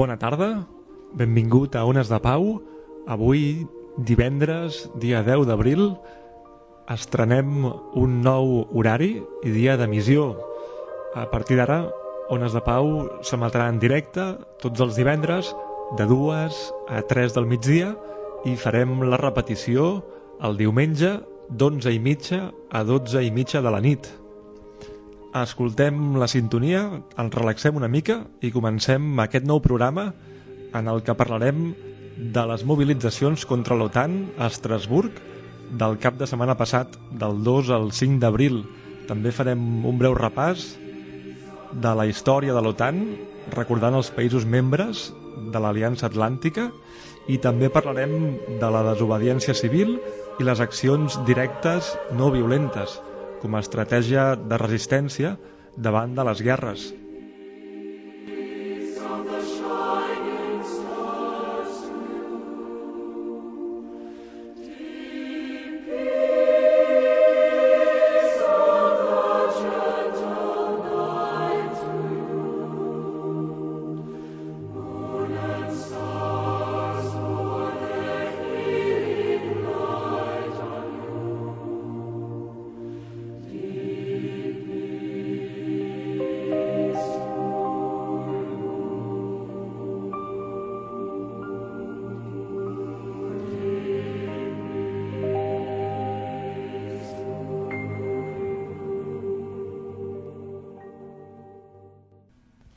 Bona tarda, benvingut a Ones de Pau. Avui, divendres, dia 10 d'abril, estrenem un nou horari i dia d'emissió. A partir d'ara, Ones de Pau s'emetrà en directe tots els divendres de 2 a 3 del migdia i farem la repetició el diumenge d'11 i mitja a 12 i mitja de la nit. Escoltem la sintonia, ens relaxem una mica i comencem aquest nou programa en el que parlarem de les mobilitzacions contra l'OTAN a Estrasburg del cap de setmana passat, del 2 al 5 d'abril. També farem un breu repàs de la història de l'OTAN, recordant els països membres de l'Aliança Atlàntica i també parlarem de la desobediència civil i les accions directes no violentes com a estratègia de resistència davant de les guerres.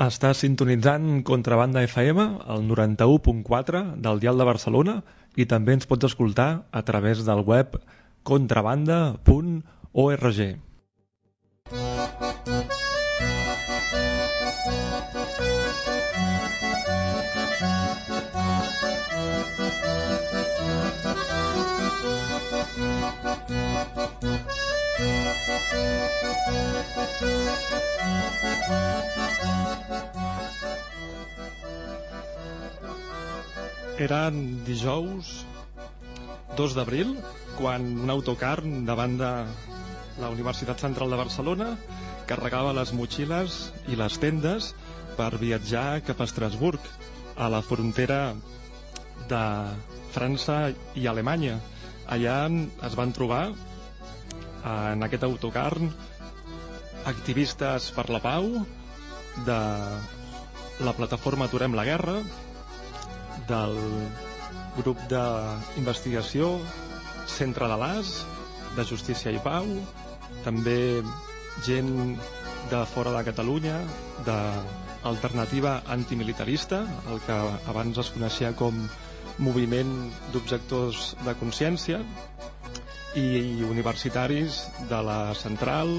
Està sintonitzant Contrabanda FM, el 91.4 del Dial de Barcelona i també ens pots escoltar a través del web contrabanda.org. Era dijous 2 d'abril quan un autocar davant de la Universitat Central de Barcelona carregava les motxilles i les tendes per viatjar cap a Estrasburg, a la frontera de França i Alemanya. Allà es van trobar en aquest autocar activistes per la pau de la plataforma Aturem la Guerra, del grup d'investigació Centre de l'AS, de Justícia i Pau, també gent de fora de Catalunya, d'alternativa antimilitarista, el que abans es coneixia com moviment d'objectors de consciència, i universitaris de la Central,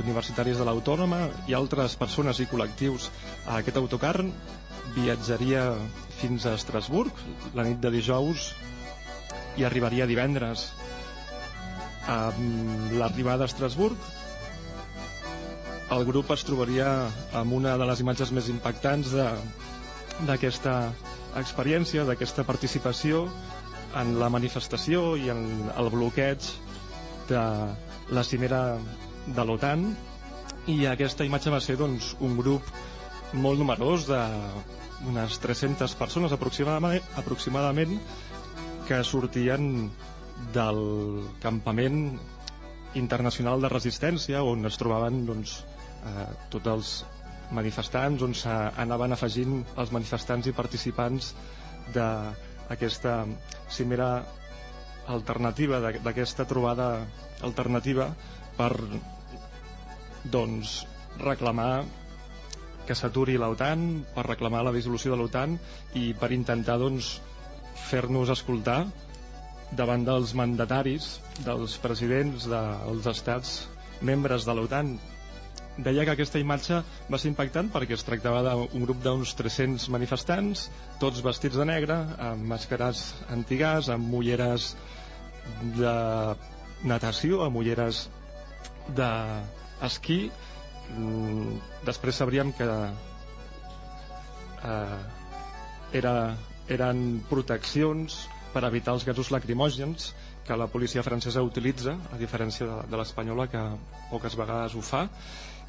universitaris de l'Autònoma i altres persones i col·lectius. Aquest autocar viatjaria fins a Estrasburg la nit de dijous i arribaria divendres. Amb l'arribada a Estrasburg el grup es trobaria amb una de les imatges més impactants d'aquesta experiència, d'aquesta participació en la manifestació i en el bloqueig de la cimera de l'OTAN. I aquesta imatge va ser doncs, un grup molt numerós d'unes 300 persones aproximadament, aproximadament que sortien del campament internacional de resistència on es trobaven doncs, eh, tots els manifestants on s'anaven afegint els manifestants i participants d'aquesta cimera alternativa d'aquesta trobada alternativa per doncs reclamar que s'aturi l'OTAN, per reclamar la dissolució de l'OTAN i per intentar doncs, fer-nos escoltar davant dels mandataris, dels presidents dels estats membres de l'OTAN. Deia que aquesta imatge va ser impactant perquè es tractava d'un grup d'uns 300 manifestants, tots vestits de negre, amb màscares antigàs, amb mulleres de natació, amb ulleres d'esquí, Mm, després sabríem que eh, era, eren proteccions per evitar els gasos lacrimògens que la policia francesa utilitza, a diferència de, de l'espanyola, que poques vegades ho fa,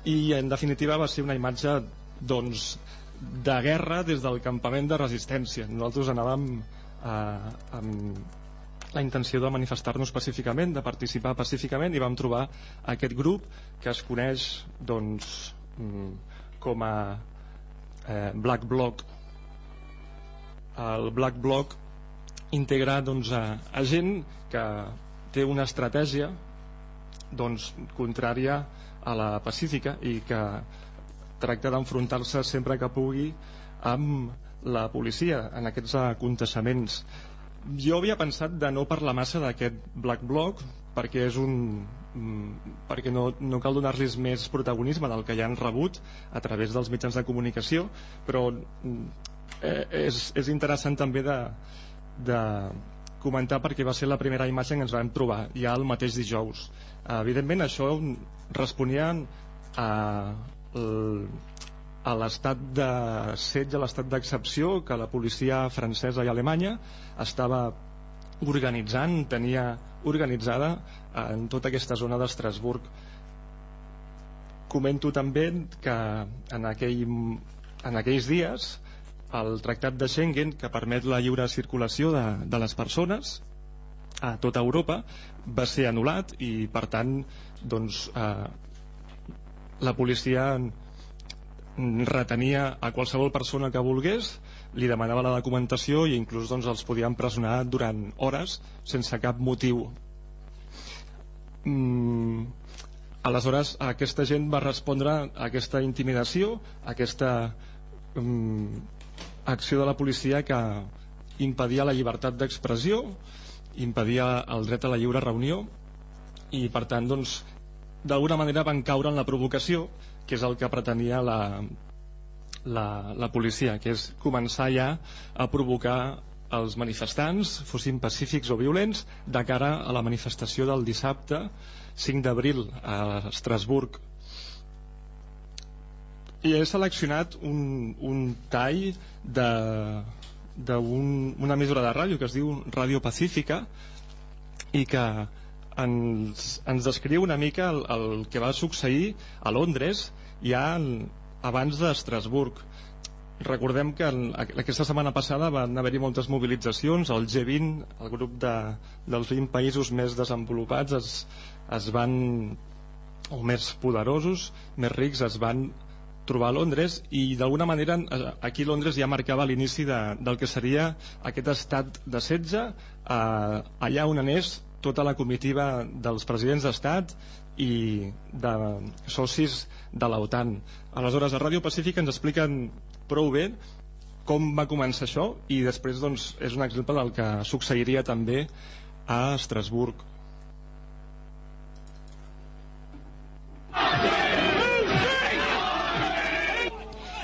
i en definitiva va ser una imatge doncs, de guerra des del campament de resistència. Nosaltres anàvem eh, amb la intenció de manifestar-nos pacíficament, de participar pacíficament i vam trobar aquest grup que es coneix doncs, mm, com a eh, Black Bloc. El Black Bloc integra doncs, a, a gent que té una estratègia doncs, contrària a la pacífica i que tracta d'enfrontar-se sempre que pugui amb la policia en aquests aconteixements. Jo havia pensat de no parlar massa d'aquest Black Bloc perquè és un mm, perquè no, no cal donar-los més protagonisme del que ja han rebut a través dels mitjans de comunicació però mm, eh, és, és interessant també de, de comentar perquè va ser la primera imatge que ens vam trobar ja el mateix dijous evidentment això responia a, a l'estat de setge, a l'estat d'excepció que la policia francesa i alemanya estava organitzant, tenia organitzada en tota aquesta zona d'Estrasburg. Comento també que en, aquell, en aquells dies el tractat de Schengen que permet la lliure circulació de, de les persones a tota Europa va ser anul·lat i per tant doncs, eh, la policia retenia a qualsevol persona que volgués li demanava la documentació i inclús doncs, els podia empresonar durant hores sense cap motiu. Mm, aleshores aquesta gent va respondre a aquesta intimidació a aquesta mm, acció de la policia que impedia la llibertat d'expressió impedia el dret a la lliure reunió i per tant doncs d'alguna manera van caure en la provocació que és el que pretenia la, la, la policia que és començar ja a provocar els manifestants fossin pacífics o violents de cara a la manifestació del dissabte 5 d'abril a Estrasburg i he seleccionat un, un tall d'una un, emissora de ràdio que es diu Ràdio Pacífica i que ens, ens descriu una mica el, el que va succeir a Londres ja abans d'Estrasburg. Recordem que en, aquesta setmana passada van haver-hi moltes mobilitzacions el G20, el grup de, dels 20 països més desenvolupats es, es van o més poderosos, més rics es van trobar a Londres i d'alguna manera eh, aquí Londres ja marcava l'inici de, del que seria aquest estat de setge eh, allà on anés tota la comitiva dels presidents d'estat i de socis de l'OTAN aleshores a Ràdio Pacífic ens expliquen prou bé com va començar això i després doncs, és un exemple del que succeiria també a Estrasburg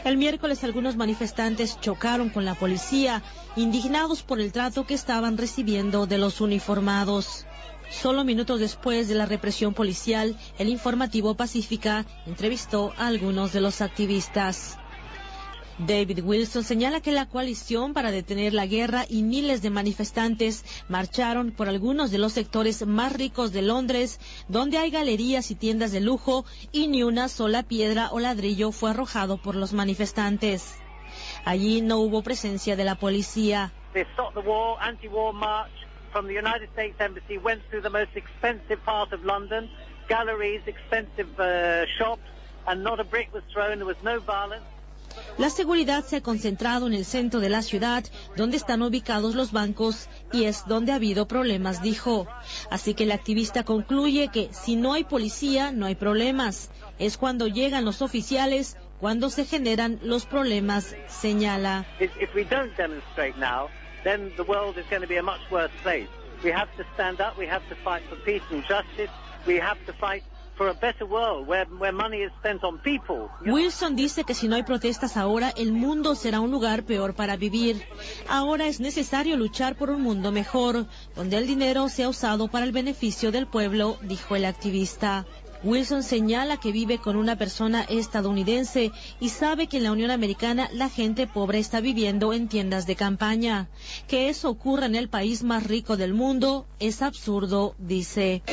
El miércoles algunos manifestantes chocaron con la policía, indignados por el trato que estaban recibiendo de los uniformados. Solo minutos después de la represión policial, el informativo Pacífica entrevistó a algunos de los activistas. David Wilson señala que la coalición para detener la guerra y miles de manifestantes marcharon por algunos de los sectores más ricos de Londres, donde hay galerías y tiendas de lujo y ni una sola piedra o ladrillo fue arrojado por los manifestantes. Allí no hubo presencia de la policía. La seguridad se ha concentrado en el centro de la ciudad, donde están ubicados los bancos y es donde ha habido problemas, dijo. Así que el activista concluye que si no hay policía, no hay problemas. Es cuando llegan los oficiales, cuando se generan los problemas, señala. We have to stand up, we have justice, fight Wilson dice que si no hay protestas ahora, el mundo será un lugar peor para vivir. Ahora es necesario luchar por un mundo mejor, donde el dinero sea usado para el beneficio del pueblo, dijo el activista. Wilson señala que vive con una persona estadounidense y sabe que en la Unión Americana la gente pobre está viviendo en tiendas de campaña. Que eso ocurra en el país más rico del mundo es absurdo, dice.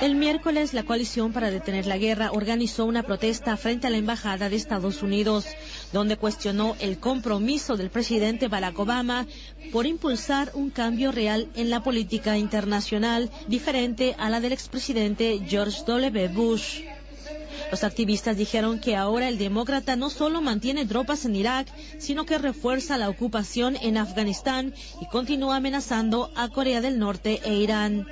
El miércoles, la coalición para detener la guerra organizó una protesta frente a la Embajada de Estados Unidos, donde cuestionó el compromiso del presidente Barack Obama por impulsar un cambio real en la política internacional diferente a la del expresidente George W. Bush. Los activistas dijeron que ahora el demócrata no solo mantiene tropas en Irak, sino que refuerza la ocupación en Afganistán y continúa amenazando a Corea del Norte e Irán.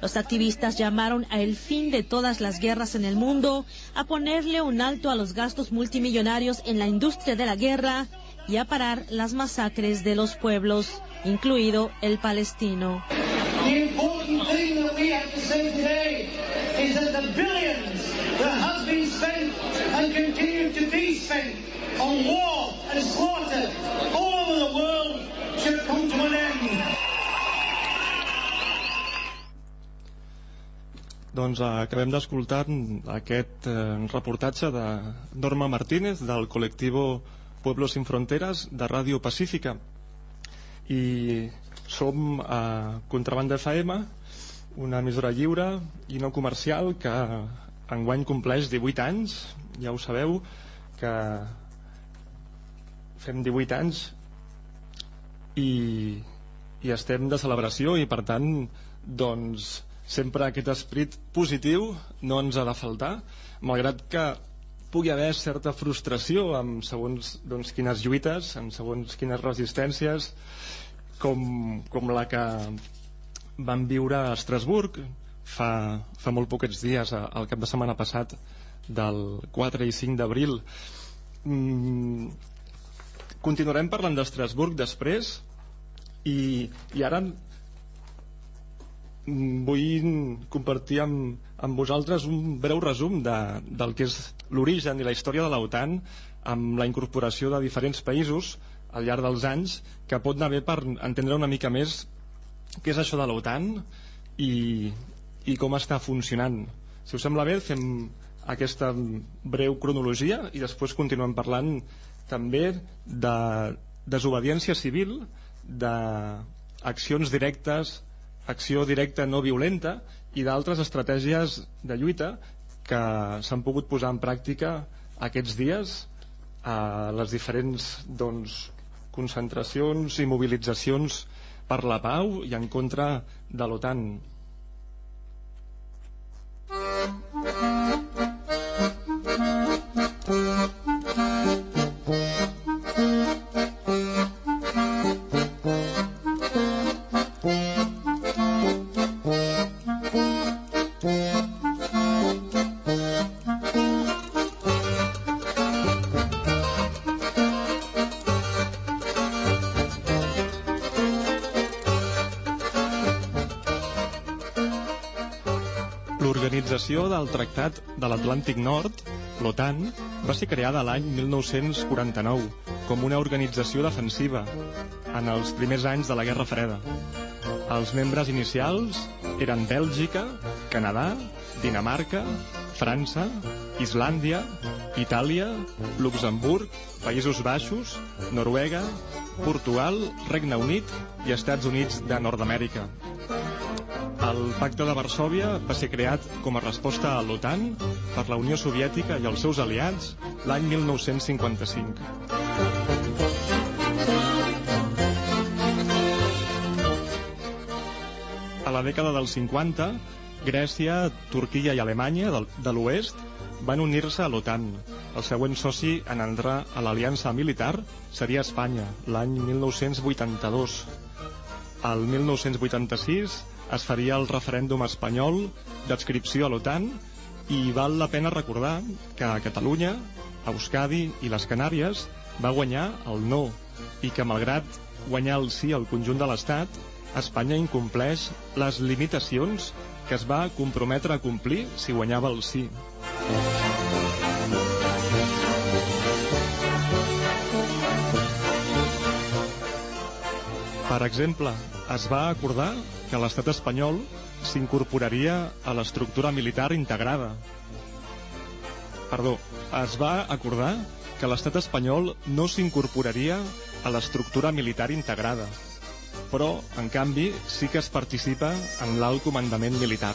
Los activistas llamaron a el fin de todas las guerras en el mundo, a ponerle un alto a los gastos multimillonarios en la industria de la guerra y a las masacres de los pueblos, incluido el palestino. Doncs eh, acabem d'escoltar aquest eh, reportatge de Norma Martínez del col·lectiu Pueblos Sin Fronteras de Ràdio Pacífica. I som a Contrabanda FM una emissora lliure i no comercial que enguany compleix 18 anys. Ja ho sabeu que fem 18 anys i, i estem de celebració i per tant doncs sempre aquest esprit positiu no ens ha de faltar, malgrat que pugui haver certa frustració amb segons doncs, quines lluites, amb segons quines resistències, com, com la que van viure a Estrasburg fa, fa molt poquets dies, al cap de setmana passat, del 4 i 5 d'abril. Mm, continuarem parlant d'Estrasburg després i, i ara vull compartir amb, amb vosaltres un breu resum de, del que és l'origen i la història de l'OTAN amb la incorporació de diferents països al llarg dels anys que pot anar bé per entendre una mica més què és això de l'OTAN i, i com està funcionant. Si us sembla bé, fem aquesta breu cronologia i després continuem parlant també de desobediència civil, d'accions directes acció directa no violenta i d'altres estratègies de lluita que s'han pogut posar en pràctica aquests dies a les diferents doncs, concentracions i mobilitzacions per la pau i en contra de l'OTAN. Del Tractat de l'Atlàntic Nord, l'OTAN, va ser creada l'any 1949 com una organització defensiva en els primers anys de la Guerra Freda. Els membres inicials eren Bèlgica, Canadà, Dinamarca, França, Islàndia, Itàlia, Luxemburg, Països Baixos, Noruega, Portugal, Regne Unit i Estats Units de Nord-Amèrica. El Pacte de Varsòvia va ser creat com a resposta a l'OTAN per la Unió Soviètica i els seus aliats l'any 1955. A la dècada dels 50, Grècia, Turquia i Alemanya de l'oest van unir-se a l'OTAN. El següent soci en entrar a l'aliança militar seria Espanya, l'any 1982. Al 1986 es faria el referèndum espanyol d'adscripció a l'OTAN i val la pena recordar que a Catalunya, Euskadi i les Canàries va guanyar el no i que malgrat guanyar el sí al conjunt de l'Estat, Espanya incompleix les limitacions que es va comprometre a complir si guanyava el sí. Per exemple, es va acordar que l'estat espanyol s'incorporaria a l'estructura militar integrada. Perdó, es va acordar que l'estat espanyol no s'incorporaria a l'estructura militar integrada, però, en canvi, sí que es participa en l'alt comandament militar.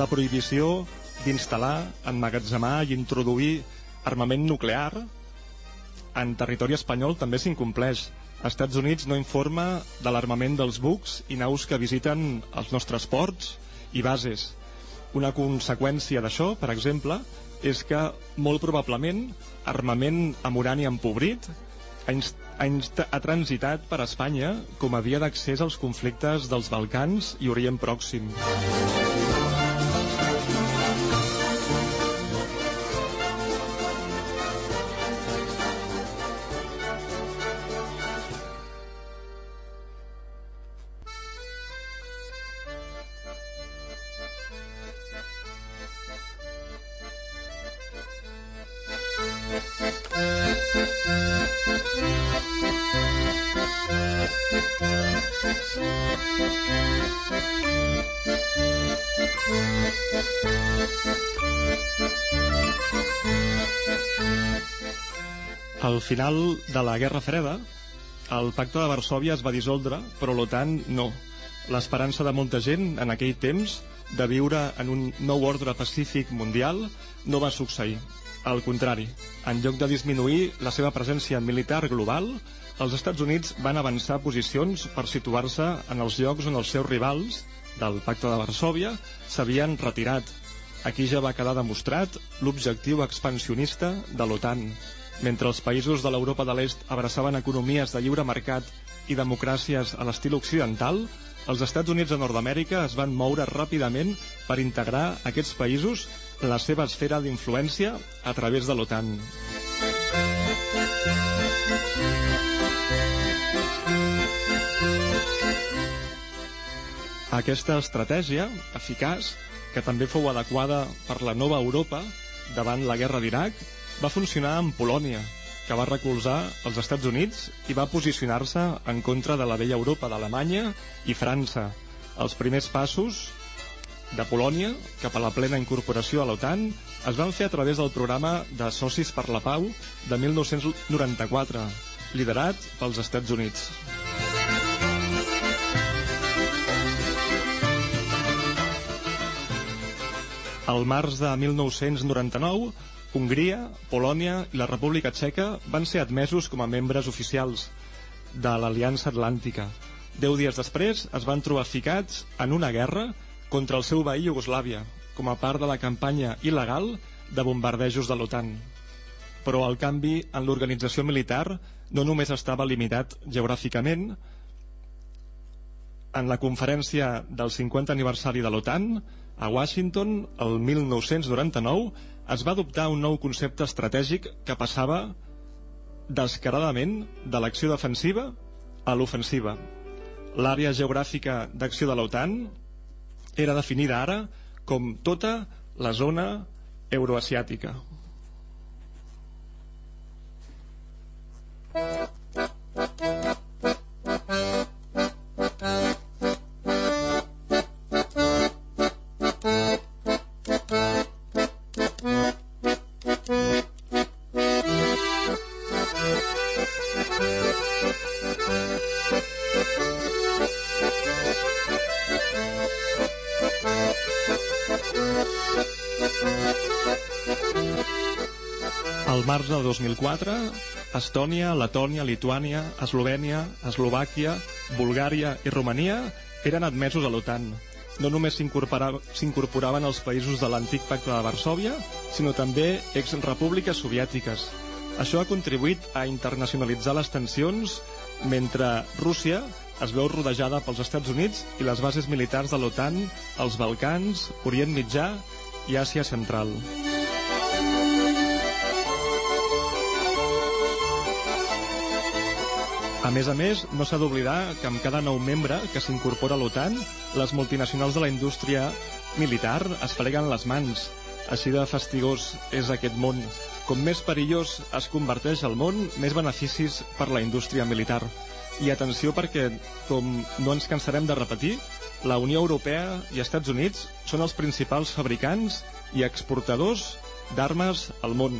La prohibició d'instal·lar, emmagatzemar i introduir armament nuclear en territori espanyol també s'incompleix. Estats Units no informa de l'armament dels bucs i naus que visiten els nostres ports i bases. Una conseqüència d'això, per exemple, és que molt probablement armament amb urani empobrit ha, ha, ha transitat per Espanya com a via d'accés als conflictes dels Balcans i Orient Pròxim. Al final de la Guerra Freda, el pacte de Varsovia es va dissoldre, però l'OTAN no. L'esperança de molta gent en aquell temps de viure en un nou ordre pacífic mundial no va succeir. Al contrari, en lloc de disminuir la seva presència militar global, els Estats Units van avançar posicions per situar-se en els llocs on els seus rivals del pacte de Varsovia s'havien retirat. Aquí ja va quedar demostrat l'objectiu expansionista de l'OTAN, mentre els països de l'Europa de l'Est abraçaven economies de lliure mercat i democràcies a l'estil occidental, els Estats Units de Nord-Amèrica es van moure ràpidament per integrar aquests països la seva esfera d'influència a través de l'OTAN. Aquesta estratègia, eficaç, que també fou adequada per la nova Europa davant la guerra d'Iraq, va funcionar amb Polònia, que va recolzar els Estats Units i va posicionar-se en contra de la vella Europa d'Alemanya i França. Els primers passos de Polònia cap a la plena incorporació a l'OTAN es van fer a través del programa de Socis per la Pau de 1994, liderat pels Estats Units. Al març de 1999, Hongria, Polònia i la República Txeca van ser admesos com a membres oficials de l'Aliança Atlàntica. Deu dies després es van trobar ficats en una guerra contra el seu veí Iugoslàvia, com a part de la campanya il·legal de bombardejos de l'OTAN. Però el canvi en l'organització militar no només estava limitat geogràficament. En la conferència del 50 aniversari de l'OTAN, a Washington, el 1999, es va adoptar un nou concepte estratègic que passava descaradament de l'acció defensiva a l'ofensiva. L'àrea geogràfica d'acció de l'OTAN era definida ara com tota la zona euroasiàtica. Thank you. 4, Estònia, Letònia, Lituània, Eslovènia, Eslovàquia, Bulgària i Romania eren admesos a l'OTAN. No només s'incorporaven els països de l'antic pacte de Varsovia, sinó també ex-repúbliques soviètiques. Això ha contribuït a internacionalitzar les tensions mentre Rússia es veu rodejada pels Estats Units i les bases militars de l'OTAN als Balcans, Orient Mitjà i Àsia Central. A més a més, no s'ha d'oblidar que amb cada nou membre que s'incorpora a l'OTAN, les multinacionals de la indústria militar es freguen les mans. Així de fastigós és aquest món. Com més perillós es converteix el món, més beneficis per la indústria militar. I atenció perquè, com no ens cansarem de repetir, la Unió Europea i Estats Units són els principals fabricants i exportadors d'armes al món.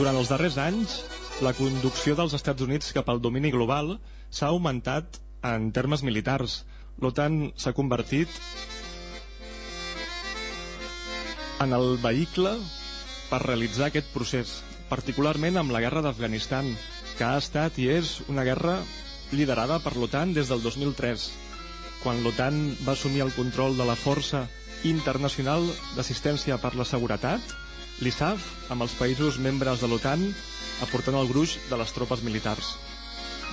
Durant els darrers anys, la conducció dels Estats Units cap al domini global s'ha augmentat en termes militars. L'OTAN s'ha convertit en el vehicle per realitzar aquest procés, particularment amb la guerra d'Afganistan, que ha estat i és una guerra liderada per l'OTAN des del 2003, quan l'OTAN va assumir el control de la Força Internacional d'Assistència per la Seguretat, l'ISAF, amb els països membres de l'OTAN aportant el gruix de les tropes militars.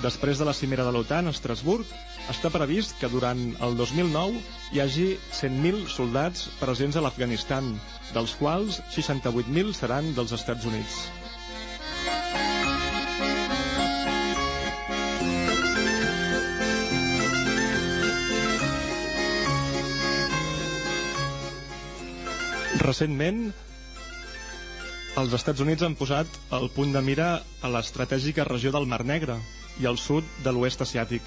Després de la cimera de l'OTAN a Estrasburg, està previst que durant el 2009 hi hagi 100.000 soldats presents a l'Afganistan, dels quals 68.000 seran dels Estats Units. Recentment, els Estats Units han posat el punt de mira a l'estratègica regió del Mar Negre i al sud de l'oest asiàtic.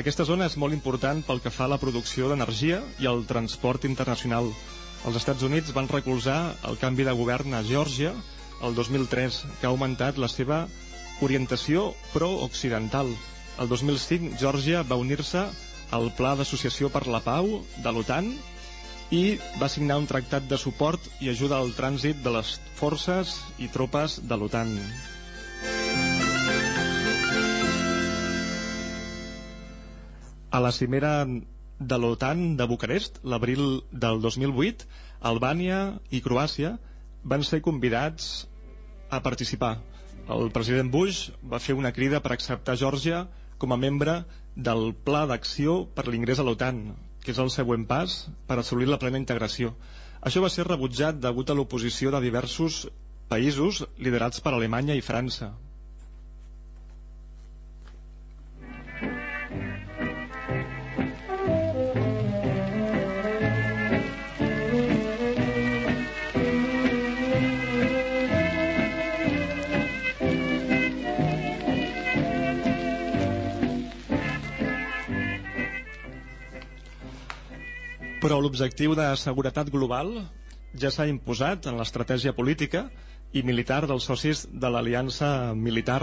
Aquesta zona és molt important pel que fa a la producció d'energia i al transport internacional. Els Estats Units van recolzar el canvi de govern a Geòrgia el 2003, que ha augmentat la seva orientació pro-occidental. El 2005, Geòrgia va unir-se al Pla d'Associació per la Pau de l'OTAN i va signar un tractat de suport i ajuda al trànsit de les forces i tropes de l'OTAN. A la cimera de l'OTAN de Bucarest, l'abril del 2008, Albània i Croàcia van ser convidats a participar. El president Bush va fer una crida per acceptar Geòrgia com a membre del Pla d'Acció per l'ingrés a l'OTAN, que és el següent pas per assolir la plena integració. Això va ser rebutjat degut a l'oposició de diversos països liderats per Alemanya i França. Però l'objectiu de seguretat global ja s'ha imposat en l'estratègia política i militar dels socis de l'aliança militar.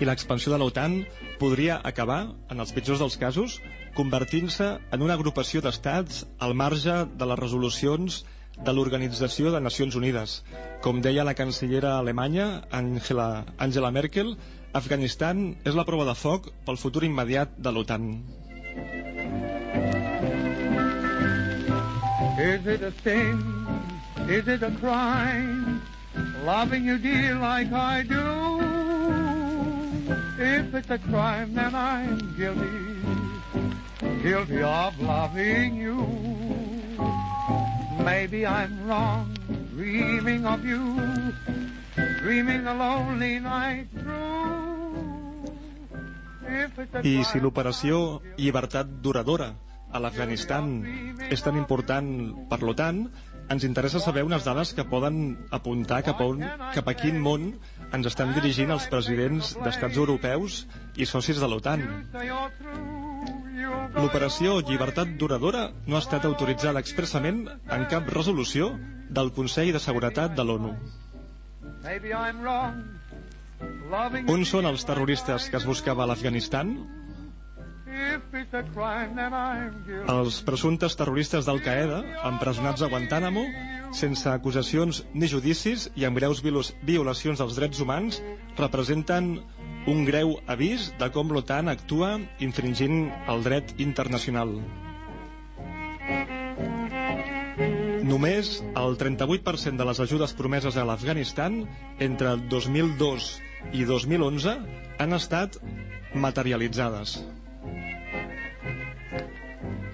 I l'expansió de l'OTAN podria acabar, en els pitjors dels casos, convertint-se en una agrupació d'estats al marge de les resolucions de l'Organització de Nacions Unides. Com deia la cancellera alemanya, Angela, Angela Merkel, Afganistan és la prova de foc pel futur immediat de l'OTAN. Is it a sin? Is it a crime? Loving you dear like I do. If it's a crime, then I'm guilty. Guilty of loving you. Maybe I'm wrong, dreaming of you. Dreaming the lonely night through. I si l'operació Llibertat Duradora a l'Afganistan és tan important per l'OTAN, ens interessa saber unes dades que poden apuntar cap a, un, cap a quin món ens estan dirigint els presidents d'estats europeus i socis de l'OTAN. L'operació Llibertat Duradora no ha estat autoritzada expressament en cap resolució del Consell de Seguretat de l'ONU. On són els terroristes que es buscava a l'Afganistan? Els presumptes terroristes d'Al-Qaeda, empresonats a Guantánamo, sense acusacions ni judicis i amb greus violacions dels drets humans, representen un greu avís de com l'OTAN actua infringint el dret internacional. Només el 38% de les ajudes promeses a l'Afganistan entre 2002 i 2011 han estat materialitzades.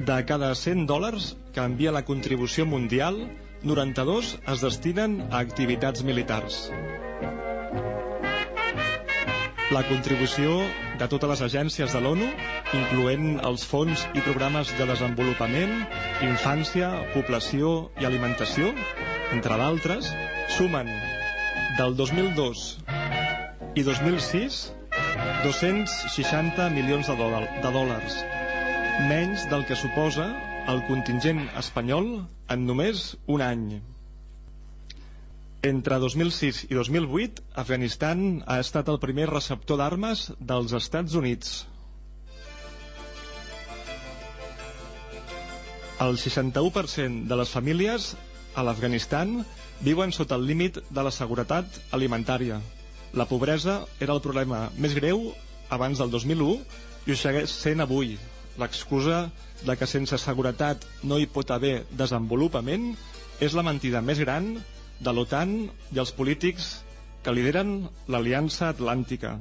De cada 100 dòlars que envia la contribució mundial, 92 es destinen a activitats militars. La contribució de totes les agències de l'ONU, incloent els fons i programes de desenvolupament, infància, població i alimentació, entre d'altres, sumen del 2002 i 2006 260 milions de, dòlars, menys del que suposa el contingent espanyol en només un any. Entre 2006 i 2008, Afganistan ha estat el primer receptor d'armes dels Estats Units. El 61% de les famílies a l'Afganistan viuen sota el límit de la seguretat alimentària. La pobresa era el problema més greu abans del 2001 i ho segueix sent avui. L'excusa de que sense seguretat no hi pot haver desenvolupament és la mentida més gran de l'OTAN i els polítics que lideren l'Aliança Atlàntica.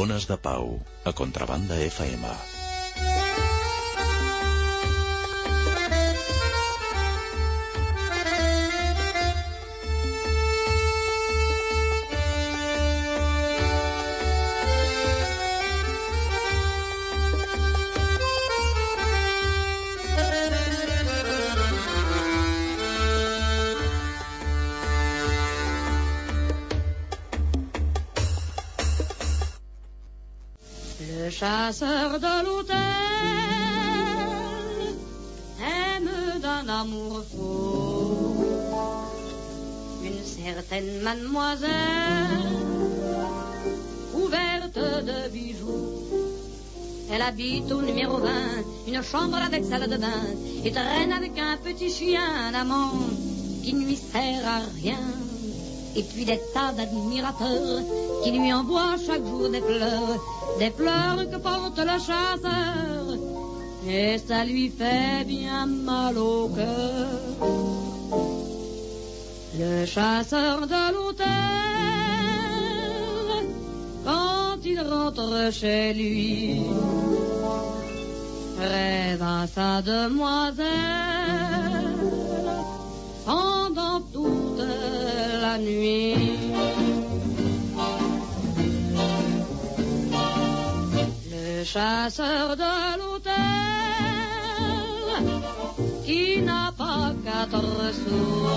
Ones de Pau, a Contrabanda FM. Chasseur de l'hôtel aime d'un amour fou une certaine mademoiselle couverte de bijoux. Elle habite au numéro 20, une chambre avec salle de bain, et traîne avec un petit chien d'amant qui ne lui sert à rien. Et puis des tas d'admirateurs qui lui envoient chaque jour des fleurs des pleurs que porte le chasseur, et ça lui fait bien mal au cœur. Le chasseur de l'hôtel, quand il rentre chez lui, rêve à sa demoiselle pendant toute la nuit. Chasseur de l'hôtel qui n'a pas quatre sous.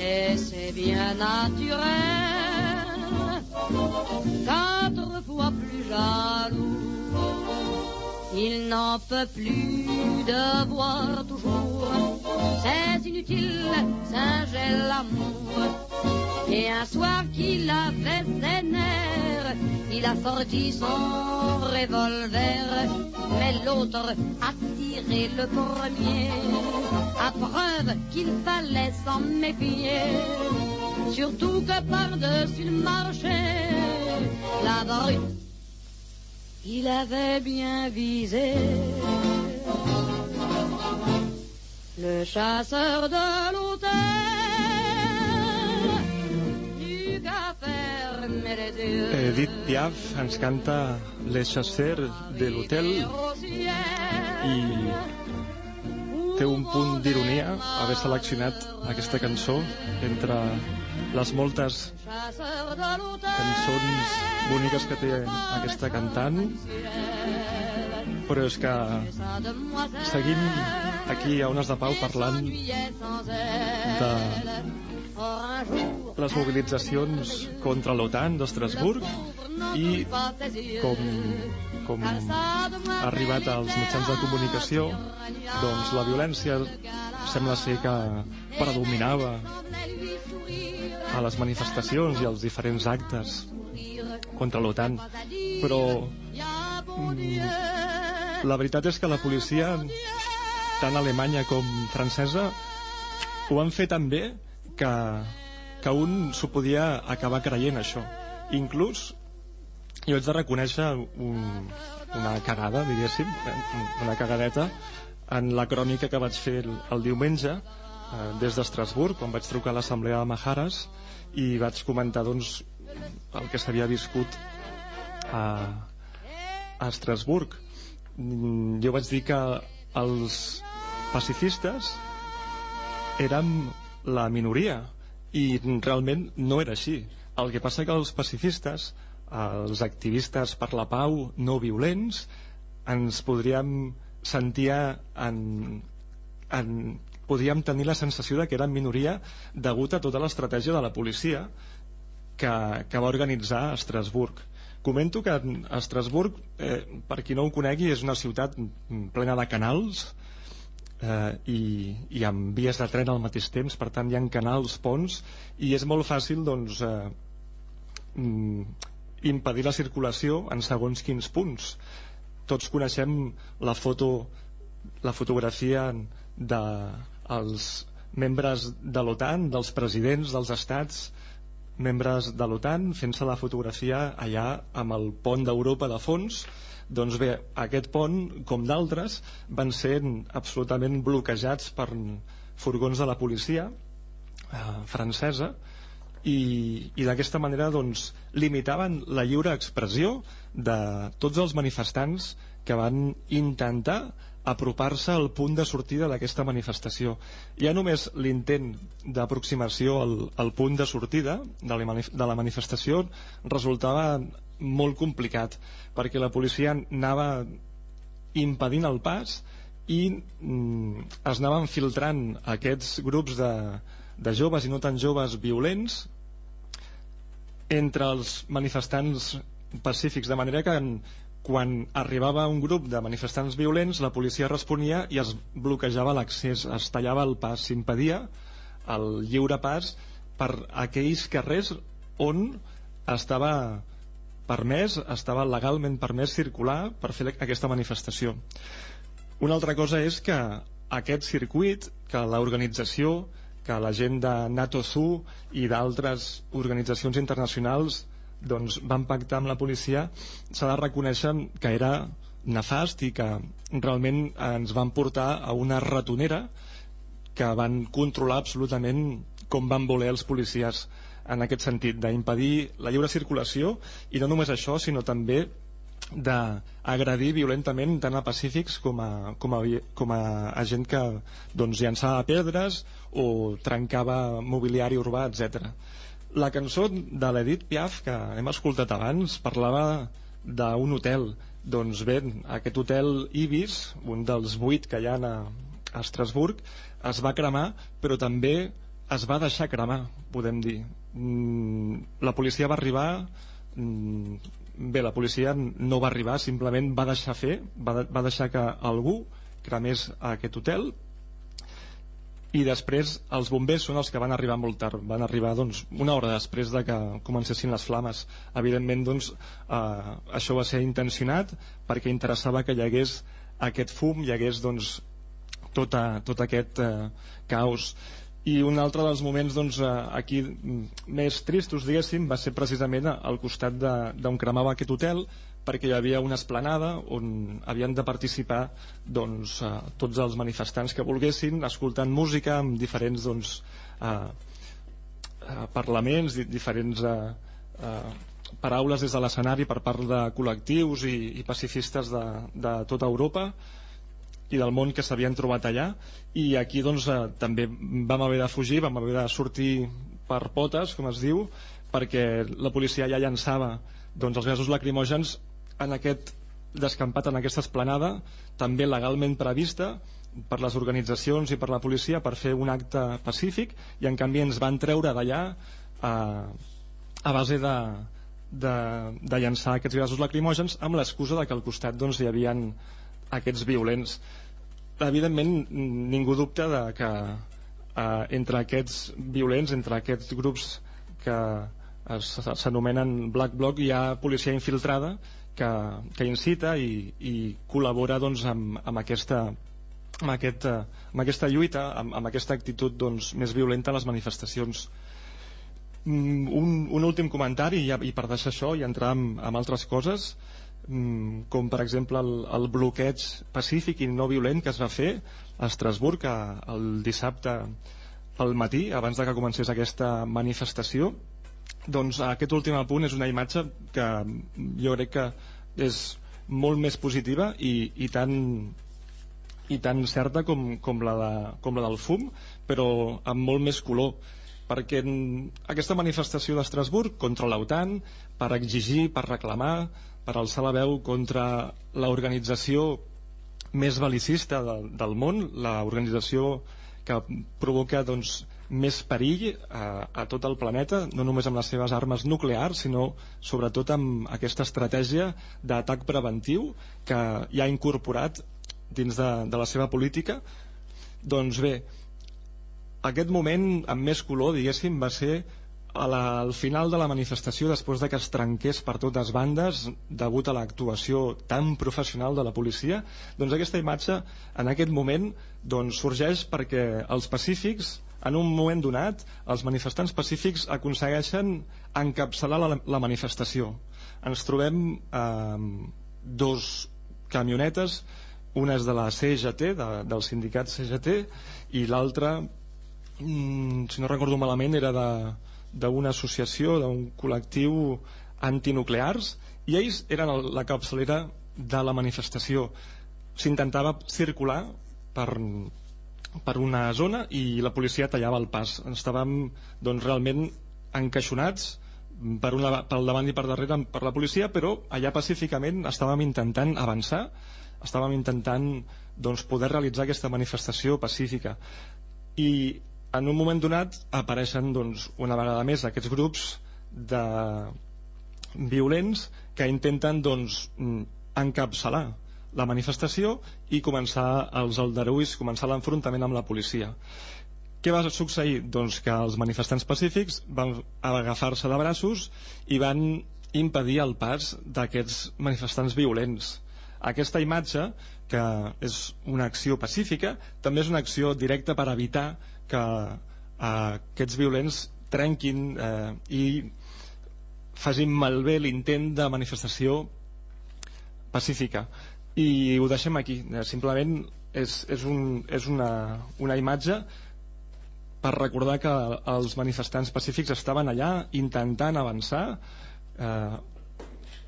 Et c'est bien naturel, quatre fois plus jaloux. Il n'en peut plus de voir toujours, c'est inutile, singer l'amour. Et un soir qu'il avait ses nerfs, il a sorti son revolver, mais l'autre a tiré le premier, à preuve qu'il fallait s'en méfier, surtout que par-dessus le marché, la brute, il avait bien visé. Le chasseur de l'hôtel Edith Piaf ens canta Les Chasseurs de l'Hotel i té un punt d'ironia haver seleccionat aquesta cançó entre les moltes cançons boniques que té aquesta cantant però és que seguim aquí a Ones de Pau parlant de les mobilitzacions contra l'OTAN d'Estrasburg i com, com ha arribat als mitjans de comunicació doncs la violència sembla ser que predominava a les manifestacions i als diferents actes contra l'OTAN. Però mm, la veritat és que la policia tant alemanya com francesa ho han fet tan bé que, que un s'ho podia acabar creient això. Inclús jo haig de reconèixer un, una cagada diguéssim, una cagadeta en la crònica que vaig fer el, el diumenge eh, des d'Estrasburg quan vaig trucar a l'assemblea de Majares i vaig comentar doncs el que s'havia viscut a, a Estrasburg. Mm, jo vaig dir que els pacifistes érem la minoria i realment no era així. El que passa que els pacifistes els activistes per la pau no violents ens podríem sentir en, en podíem tenir la sensació de que eren minoria degut a tota l'estratègia de la policia que, que va organitzar a Estrasburg. Comento que Estrasburg, eh, per qui no ho conegui, és una ciutat plena de canals eh, i, i amb vies de tren al mateix temps, per tant hi ha canals, ponts, i és molt fàcil doncs, eh, mm, impedir la circulació en segons quins punts. Tots coneixem la foto la fotografia dels de membres de l'OTAN, dels presidents dels estats membres de l'OTAN fent-se la fotografia allà amb el pont d'Europa de fons. Doncs bé, aquest pont, com d'altres van ser absolutament bloquejats per furgons de la policia eh, francesa i, i d'aquesta manera doncs, limitaven la lliure expressió de tots els manifestants que van intentar apropar-se al punt de sortida d'aquesta manifestació. Ja només l'intent d'aproximació al, al punt de sortida de la, de la manifestació resultava molt complicat, perquè la policia anava impedint el pas i mm, es anaven filtrant aquests grups de, de joves i no tan joves violents entre els manifestants pacífics, de manera que en, quan arribava un grup de manifestants violents la policia responia i es bloquejava l'accés, es tallava el pas, s'impedia el lliure pas per aquells carrers on estava permès, estava legalment permès circular per fer aquesta manifestació. Una altra cosa és que aquest circuit, que l'organització, que la gent de NATO-SU i d'altres organitzacions internacionals doncs van pactar amb la policia s'ha de reconèixer que era nefast i que realment ens van portar a una ratonera que van controlar absolutament com van voler els policies en aquest sentit, d'impedir la lliure circulació i no només això, sinó també d'agredir violentament tant a pacífics com a, com a, com a, a gent que doncs, llançava pedres o trencava mobiliari urbà, etc. La cançó de l'Edith Piaf, que hem escoltat abans, parlava d'un hotel. Doncs bé, aquest hotel Ibis, un dels vuit que hi ha a, Estrasburg, es va cremar, però també es va deixar cremar, podem dir. Mm, la policia va arribar... Mm, bé, la policia no va arribar, simplement va deixar fer, va, va deixar que algú cremés aquest hotel, i després els bombers són els que van arribar molt tard. Van arribar doncs, una hora després de que comencessin les flames. Evidentment doncs, eh, això va ser intencionat perquè interessava que hi hagués aquest fum hi hagués doncs, tot, a, tot aquest eh, caos. I un altre dels moments doncs, eh, aquí més tristos diguéssim va ser precisament al costat d'on cremava aquest hotel perquè hi havia una esplanada on havien de participar doncs, eh, tots els manifestants que volguessin, escoltant música amb diferents doncs, eh, eh, parlaments, diferents eh, eh, paraules des de l'escenari per part de col·lectius i, i pacifistes de, de tota Europa i del món que s'havien trobat allà. I aquí doncs, eh, també vam haver de fugir, vam haver de sortir per potes, com es diu, perquè la policia ja llançava doncs, els gasos lacrimògens en aquest descampat en aquesta esplanada també legalment prevista per les organitzacions i per la policia per fer un acte pacífic i en canvi ens van treure d'allà a, a base de, de, de llançar aquests gasos lacrimògens amb l'excusa de que al costat doncs, hi havia aquests violents. Evidentment ningú dubta de que eh, entre aquests violents, entre aquests grups que s'anomenen Black Bloc hi ha policia infiltrada que, que incita i, i col·labora doncs, amb, amb, aquesta, amb, aquest, amb aquesta lluita, amb, amb aquesta actitud doncs, més violenta a les manifestacions. Mm, un, un últim comentari i, i per deixar això i entrar en, en altres coses mm, com per exemple el, el bloqueig pacífic i no violent que es va fer a Estrasburg el dissabte al matí abans de que comencés aquesta manifestació doncs aquest últim apunt és una imatge que jo crec que és molt més positiva i, i tan i tan certa com, com, la de, com la del fum però amb molt més color. Perquè en aquesta manifestació d'Estrasburg contra l'OTAN per exigir, per reclamar per alçar la veu contra l'organització més belicista de, del món l'organització que provoca doncs, més perill a, a tot el planeta, no només amb les seves armes nuclears, sinó sobretot amb aquesta estratègia d'atac preventiu que ja ha incorporat dins de, de la seva política. Doncs bé, aquest moment amb més color, diguéssim, va ser a la, al final de la manifestació, després de que es trenqués per totes bandes, degut a l'actuació tan professional de la policia, doncs aquesta imatge, en aquest moment, doncs, sorgeix perquè els pacífics, en un moment donat, els manifestants pacífics aconsegueixen encapçalar la, la manifestació. Ens trobem eh, dos camionetes, una és de la CGT, de, del sindicat CGT, i l'altra, mm, si no recordo malament, era d'una associació, d'un col·lectiu antinuclears i ells eren la capçalera de la manifestació s'intentava circular per, per una zona i la policia tallava el pas. Estàvem doncs, realment encaixonats per, una, per davant i per darrere per la policia però allà pacíficament estàvem intentant avançar estàvem intentant doncs, poder realitzar aquesta manifestació pacífica. I en un moment donat apareixen doncs, una vegada més aquests grups de violents que intenten doncs, encapçalar la manifestació i començar els aldarulls, començar l'enfrontament amb la policia. Què va succeir? Doncs que els manifestants pacífics van agafar-se de braços i van impedir el pas d'aquests manifestants violents. Aquesta imatge, que és una acció pacífica, també és una acció directa per evitar que eh, aquests violents trenquin eh, i facin malbé l'intent de manifestació pacífica i ho deixem aquí. Eh, simplement és, és, un, és una, una imatge per recordar que els manifestants pacífics estaven allà intentant avançar eh,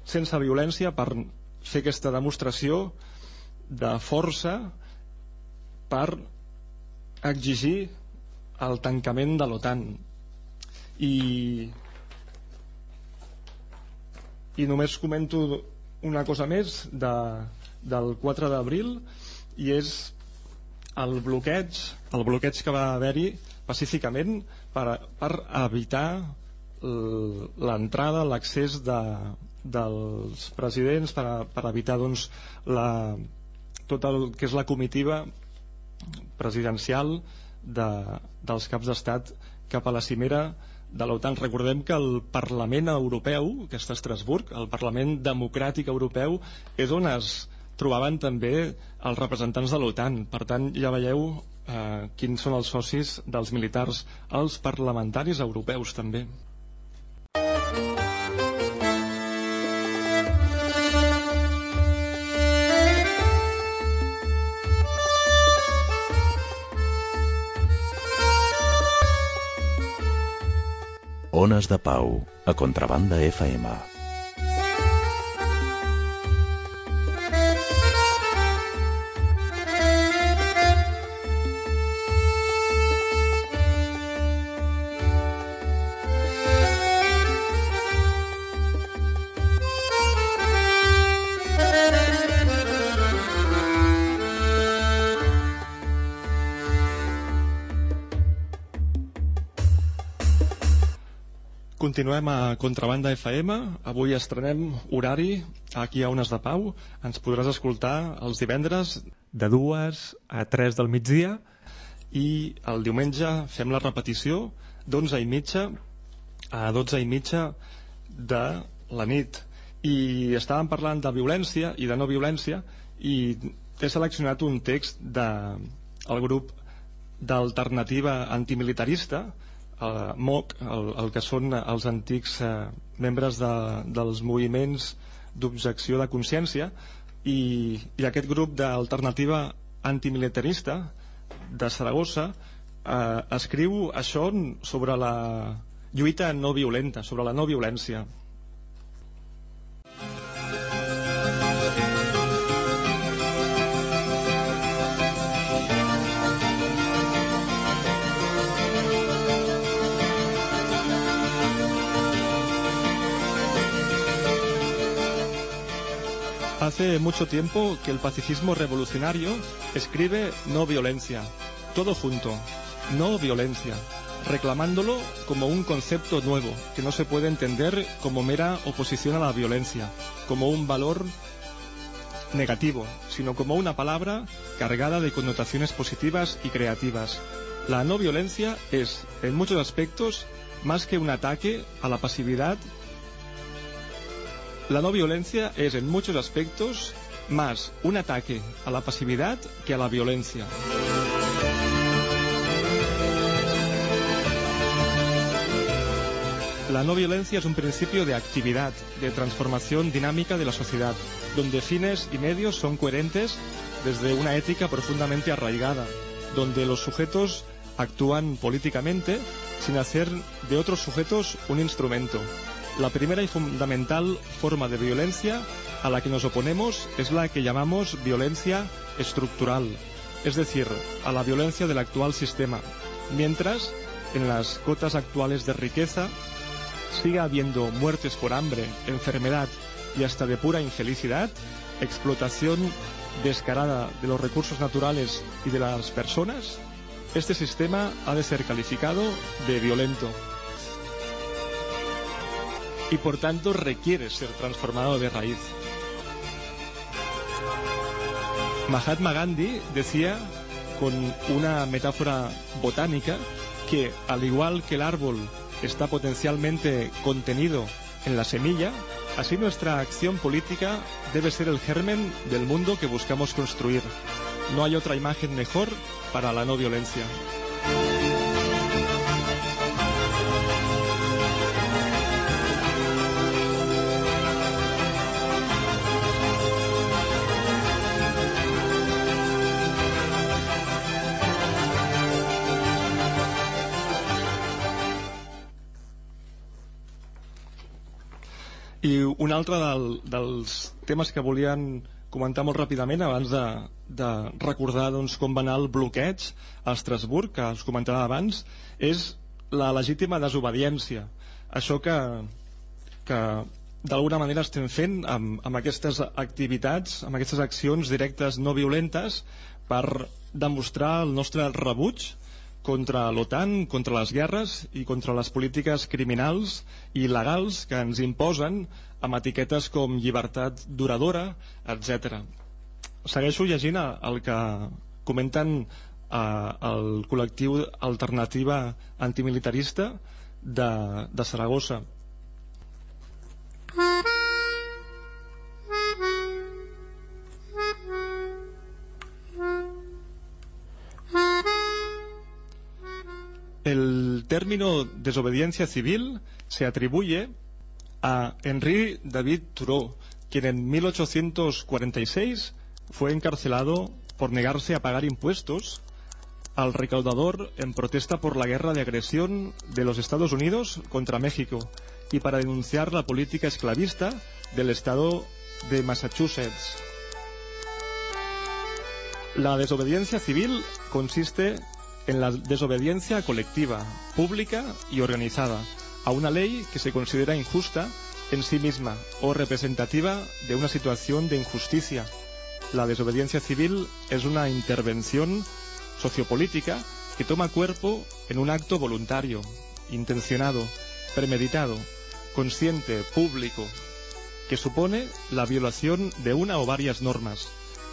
sense violència per fer aquesta demostració de força per exigir el tancament de l'OTAN. I i només comento una cosa més de, del 4 d'abril i és el bloqueig el bloqueig que va haver-hi pacíficament per, per evitar l'entrada, l'accés de, dels presidents per, per evitar doncs, la, tot el que és la comitiva presidencial de, dels caps d'estat cap a la cimera de l'OTAN. Recordem que el Parlament Europeu, que està a Estrasburg, el Parlament Democràtic Europeu, és on es trobaven també els representants de l'OTAN. Per tant, ja veieu eh, quins són els socis dels militars, els parlamentaris europeus també. Ones de Pau, a Contrabanda FM. Continuem a Contrabanda FM. Avui estrenem horari aquí a Ones de Pau. Ens podràs escoltar els divendres de 2 a 3 del migdia i el diumenge fem la repetició d'11 i mitja a 12 i mitja de la nit. I estàvem parlant de violència i de no violència i he seleccionat un text del de, grup d'alternativa antimilitarista eh, MOC, el, el que són els antics eh, membres de, dels moviments d'objecció de consciència i, i aquest grup d'alternativa antimilitarista de Saragossa eh, escriu això sobre la lluita no violenta, sobre la no violència Hace mucho tiempo que el pacifismo revolucionario escribe no violencia. todo junto, no violencia, reclamándolo como un concepto nuevo, que no se puede entender como mera oposición a la violencia, como un valor negativo, sino como una palabra cargada de connotaciones positivas y creativas. La no violencia es, en muchos aspectos, más que un ataque a la pasividad. La no violencia es, en muchos aspectos, más un ataque a la pasividad que a la violencia. La no violencia es un principio de actividad, de transformación dinámica de la sociedad, donde fines y medios son coherentes desde una ética profundamente arraigada, donde los sujetos actúan políticamente sin hacer de otros sujetos un instrumento. La primera y fundamental forma de violencia a la que nos oponemos es la que llamamos violencia estructural, es decir, a la violencia del actual sistema, mientras en las cotas actuales de riqueza siga habiendo muertes por hambre, enfermedad y hasta de pura infelicidad, explotación descarada de los recursos naturales y de las personas, este sistema ha de ser calificado de violento y por tanto requiere ser transformado de raíz. Mahatma Gandhi decía con una metáfora botánica que al igual que el árbol está potencialmente contenido en la semilla, así nuestra acción política debe ser el germen del mundo que buscamos construir. No hay otra imagen mejor para la no violencia. I un altre del, dels temes que volien comentar molt ràpidament abans de, de recordar doncs, com va anar el bloqueig a Estrasburg, que es comentava abans, és la legítima desobediència. Això que, que d'alguna manera estem fent amb, amb aquestes activitats, amb aquestes accions directes no violentes per demostrar el nostre rebuig contra l'OTAN, contra les guerres i contra les polítiques criminals i il·legals que ens imposen amb etiquetes com llibertat duradora, etc. Segueixo llegint el que comenten eh, el col·lectiu Alternativa Antimilitarista de, de Saragossa. Término desobediencia civil se atribuye a Henri David Thoreau, quien en 1846 fue encarcelado por negarse a pagar impuestos al recaudador en protesta por la guerra de agresión de los Estados Unidos contra México y para denunciar la política esclavista del estado de Massachusetts. La desobediencia civil consiste en la desobediencia colectiva, pública y organizada a una ley que se considera injusta en sí misma o representativa de una situación de injusticia. La desobediencia civil es una intervención sociopolítica que toma cuerpo en un acto voluntario, intencionado, premeditado, consciente, público, que supone la violación de una o varias normas,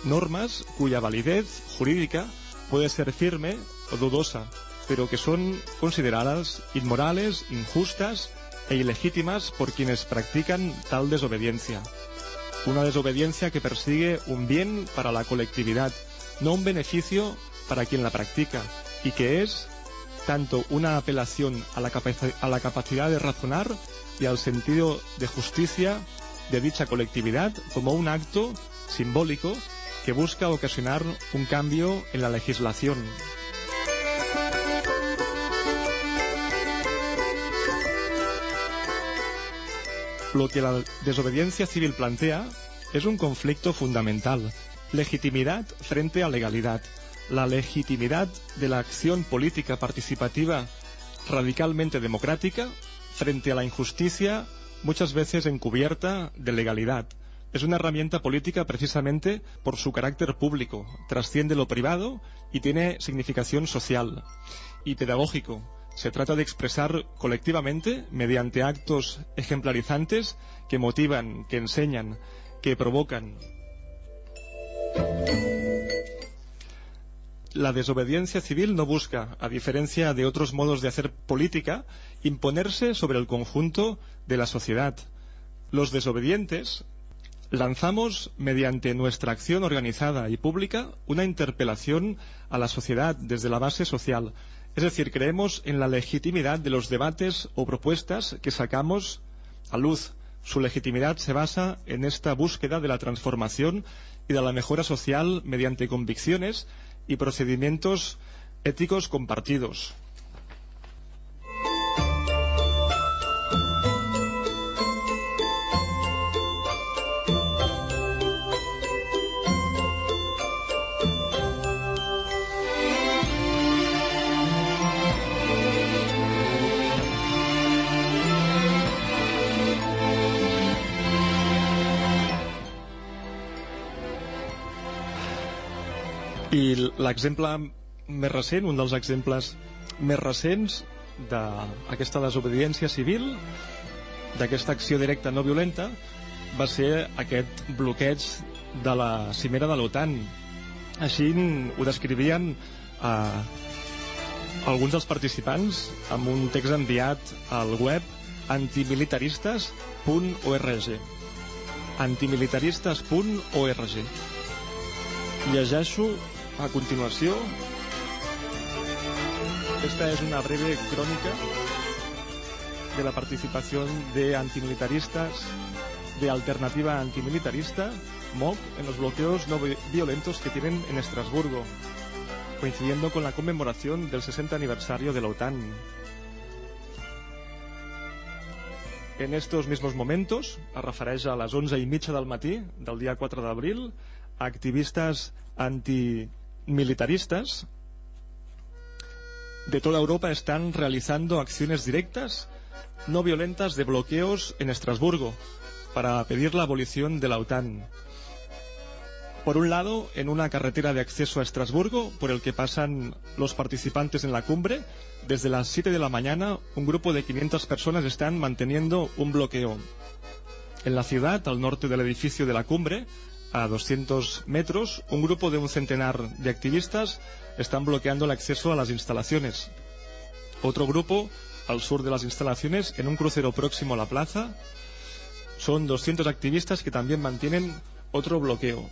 normas cuya validez jurídica puede ser firme o dudosa, pero que son consideradas inmorales, injustas e ilegítimas por quienes practican tal desobediencia. Una desobediencia que persigue un bien para la colectividad, no un beneficio para quien la practica, y que es tanto una apelación a la, a la capacidad de razonar y al sentido de justicia de dicha colectividad como un acto simbólico que busca ocasionar un cambio en la legislación. Lo que la desobediencia civil plantea es un conflicto fundamental, legitimidad frente a legalidad, la legitimidad de la acción política participativa radicalmente democrática frente a la injusticia muchas veces encubierta de legalidad, Es una herramienta política precisamente por su carácter público, trasciende lo privado y tiene significación social y pedagógico. Se trata de expresar colectivamente, mediante actos ejemplarizantes que motivan, que enseñan, que provocan. La desobediencia civil no busca, a diferencia de otros modos de hacer política, imponerse sobre el conjunto de la sociedad. Los desobedientes lanzamos, mediante nuestra acción organizada y pública, una interpelación a la sociedad desde la base social. Es decir, creemos en la legitimidad de los debates o propuestas que sacamos a luz. Su legitimidad se basa en esta búsqueda de la transformación y de la mejora social mediante convicciones y procedimientos éticos compartidos. I l'exemple més recent, un dels exemples més recents d'aquesta desobediència civil, d'aquesta acció directa no violenta, va ser aquest bloqueig de la cimera de l'OTAN. Així ho descrivien eh, alguns dels participants amb un text enviat al web antimilitaristes.org antimilitaristes.org llegeixo a continuació, esta es una breve crónica de la participación de antimilitaristas, de alternativa antimilitarista, MOC, en los bloqueos no violentos que tienen en Estrasburgo, coincidiendo con la conmemoración del 60 aniversario de la OTAN. En estos mismos momentos, a refereix a les 11 i mitja del matí del dia 4 d'abril, activistas anti militaristas de toda Europa están realizando acciones directas, no violentas, de bloqueos en Estrasburgo para pedir la abolición de la OTAN. Por un lado, en una carretera de acceso a Estrasburgo, por el que pasan los participantes en la cumbre, desde las 7 de la mañana, un grupo de 500 personas están manteniendo un bloqueo. En la ciudad, al norte del edificio de la cumbre, a 200 metros, un grupo de un centenar de activistas están bloqueando el acceso a las instalaciones. Otro grupo, al sur de las instalaciones, en un crucero próximo a la plaza, son 200 activistas que también mantienen otro bloqueo.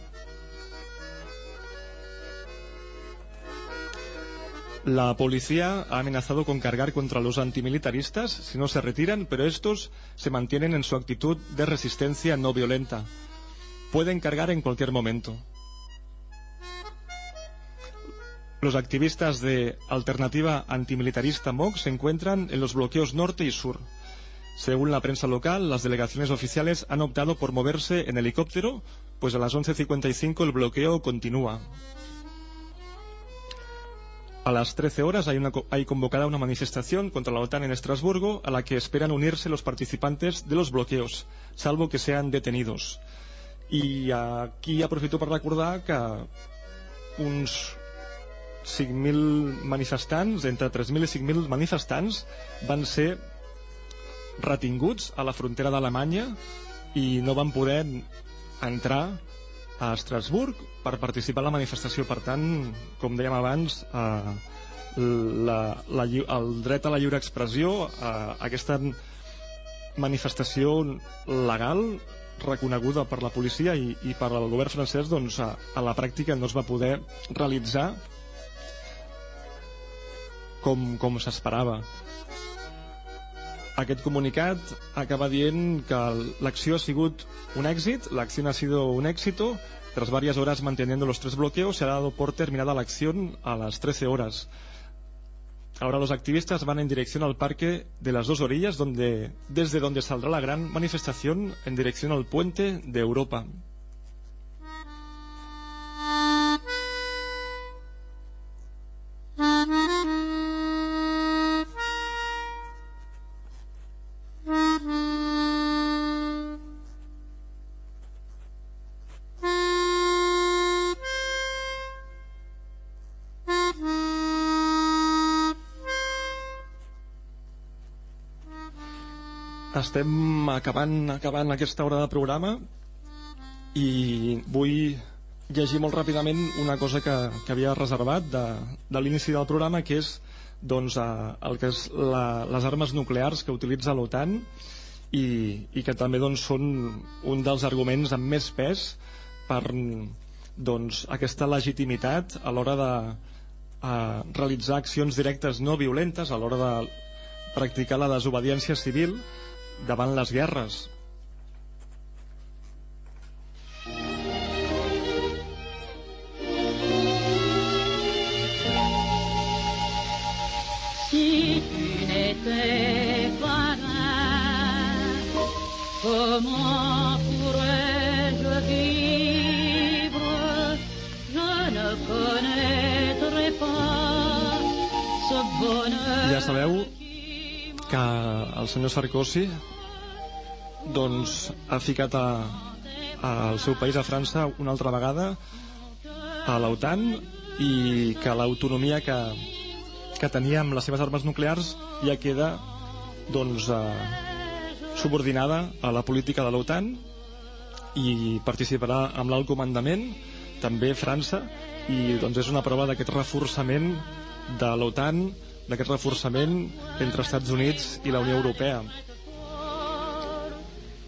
La policía ha amenazado con cargar contra los antimilitaristas si no se retiran, pero estos se mantienen en su actitud de resistencia no violenta pueden cargar en cualquier momento. Los activistas de Alternativa Antimilitarista MOC se encuentran en los bloqueos norte y sur. Según la prensa local, las delegaciones oficiales han optado por moverse en helicóptero, pues a las 11.55 el bloqueo continúa. A las 13 horas hay, hay, convocada una manifestación contra la OTAN en Estrasburgo a la que esperan unirse los participantes de los bloqueos, salvo que sean detenidos. I aquí aprofito per recordar que uns 5.000 manifestants, entre 3.000 i 5.000 manifestants, van ser retinguts a la frontera d'Alemanya i no van poder entrar a Estrasburg per participar en la manifestació. Per tant, com dèiem abans, eh, la, la, el dret a la lliure expressió, eh, aquesta manifestació legal reconeguda per la policia i, i per al govern francès doncs, a, a la pràctica no es va poder realitzar com, com s'esperava. Aquest comunicat acaba dient que l'acció ha sigut un èxit, l'acció ha sido un éxito, tras varias horas manteniendo los tres bloqueos se ha dado por terminada la acción a las 13 horas. Ahora los activistas van en dirección al parque de las dos orillas, donde, desde donde saldrá la gran manifestación en dirección al puente de Europa. Estem acabant, acabant aquesta hora de programa i vull llegir molt ràpidament una cosa que, que havia reservat de, de l'inici del programa, que és doncs, eh, el que és la, les armes nuclears que utilitza l'OTAN i, i que també doncs, són un dels arguments amb més pes per doncs, aquesta legitimitat a l'hora de eh, realitzar accions directes no violentes, a l'hora de practicar la desobediència civil davant les guerres Si tu n'étais pas là, comment pourrais-je vivre Je ne connaîtrais pas ce bonheur. Ja sabeu que el senyor Sarkozy doncs, ha ficat a, al seu país, a França, una altra vegada a l'OTAN i que l'autonomia que, que tenia amb les seves armes nuclears ja queda doncs, eh, subordinada a la política de l'OTAN i participarà amb l'alt comandament també França i doncs és una prova d'aquest reforçament de l'OTAN d'aquest reforçament entre Estats Units i la Unió Europea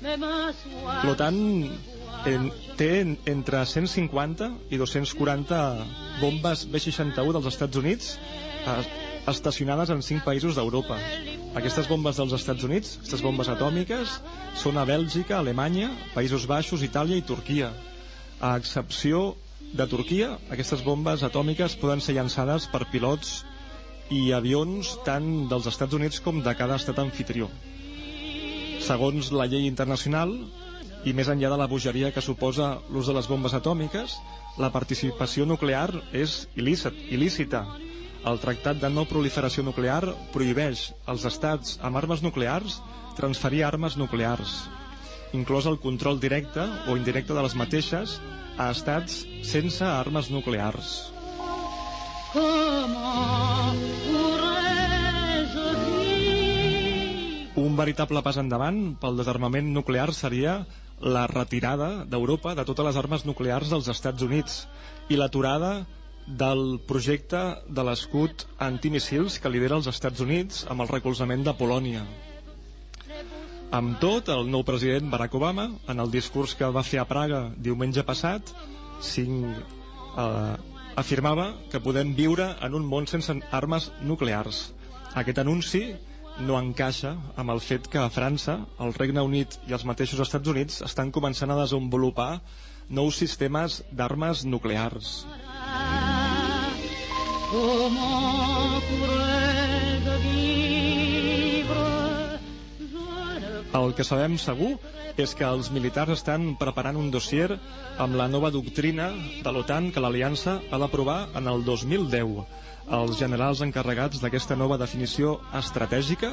l'OTAN en, té en, entre 150 i 240 bombes B-61 dels Estats Units eh, estacionades en cinc països d'Europa. Aquestes bombes dels Estats Units, aquestes bombes atòmiques, són a Bèlgica, Alemanya, Països Baixos, Itàlia i Turquia. A excepció de Turquia, aquestes bombes atòmiques poden ser llançades per pilots i avions tant dels Estats Units com de cada estat anfitrió. Segons la llei internacional, i més enllà de la bogeria que suposa l'ús de les bombes atòmiques, la participació nuclear és il·lícita el Tractat de No Proliferació Nuclear prohibeix als estats amb armes nuclears transferir armes nuclears, inclòs el control directe o indirecte de les mateixes a estats sense armes nuclears. Un veritable pas endavant pel desarmament nuclear seria la retirada d'Europa de totes les armes nuclears dels Estats Units i l'aturada del projecte de l'escut antimissils que lidera els Estats Units amb el recolzament de Polònia. Amb tot, el nou president Barack Obama, en el discurs que va fer a Praga diumenge passat, cinc, eh, afirmava que podem viure en un món sense armes nuclears. Aquest anunci no encaixa amb el fet que a França, el Regne Unit i els mateixos Estats Units estan començant a desenvolupar nous sistemes d'armes nuclears. El que sabem segur és que els militars estan preparant un dossier amb la nova doctrina de l'OTAN que l'Aliança ha d'aprovar en el 2010. Els generals encarregats d'aquesta nova definició estratègica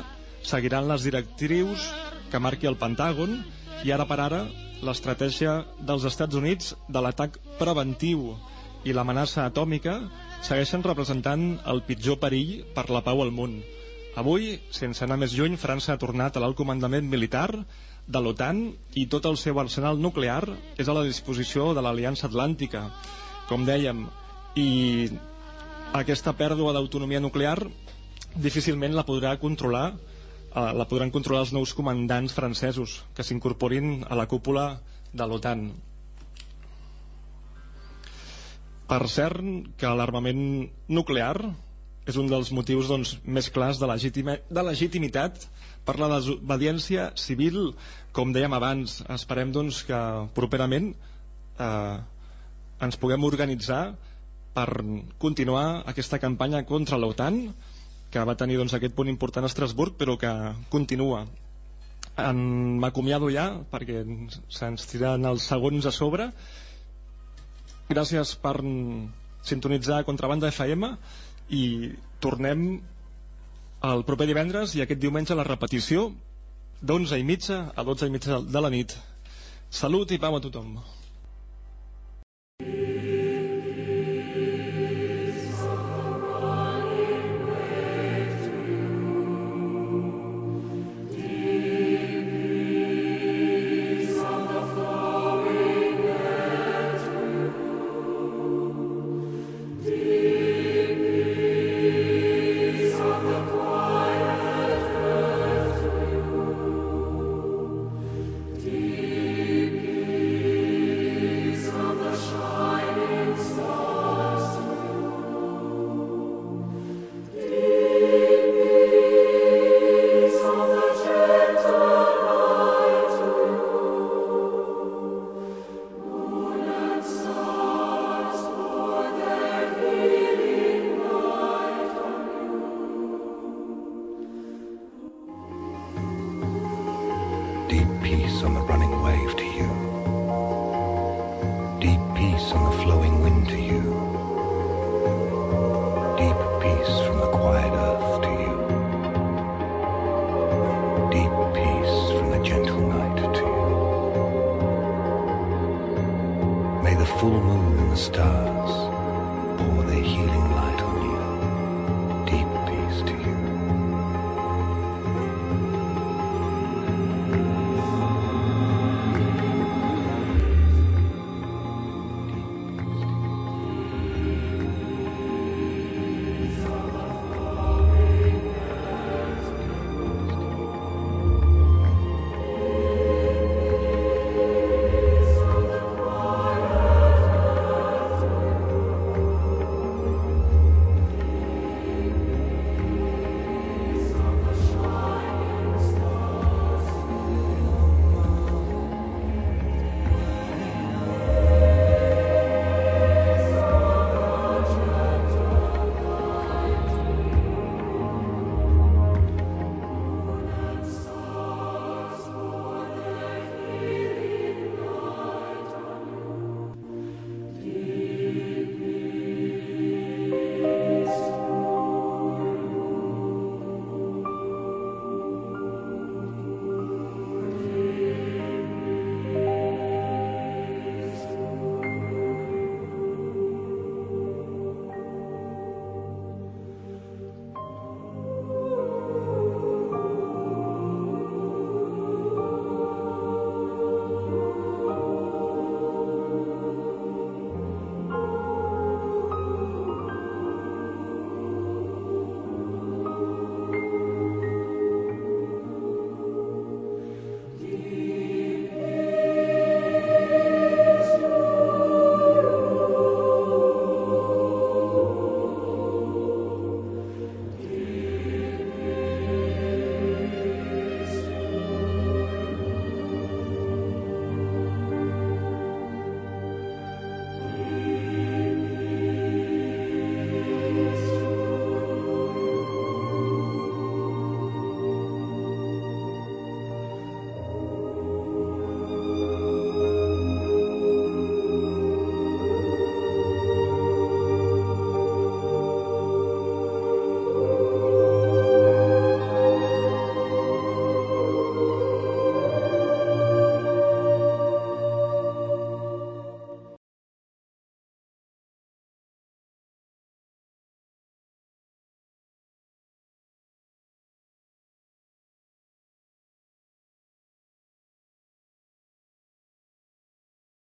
seguiran les directrius que marqui el Pentàgon i ara per ara l'estratègia dels Estats Units de l'atac preventiu i l'amenaça atòmica segueixen representant el pitjor perill per la pau al món. Avui, sense anar més lluny, França ha tornat a l'alt comandament militar de l'OTAN i tot el seu arsenal nuclear és a la disposició de l'Aliança Atlàntica. Com dèiem, i aquesta pèrdua d'autonomia nuclear difícilment la podrà controlar eh, la podran controlar els nous comandants francesos que s'incorporin a la cúpula de l'OTAN. Per cert, que l'armament nuclear és un dels motius doncs, més clars de, legitima, de legitimitat per la desobediència civil, com dèiem abans. Esperem doncs, que properament eh, ens puguem organitzar per continuar aquesta campanya contra l'OTAN, que va tenir doncs, aquest punt important a Estrasburg, però que continua. M'acomiado ja, perquè se'ns tiren els segons a sobre, gràcies per sintonitzar Contrabanda FM i tornem el proper divendres i aquest diumenge la repetició d'11 i mitja a 12 i mitja de la nit. Salut i pau a tothom.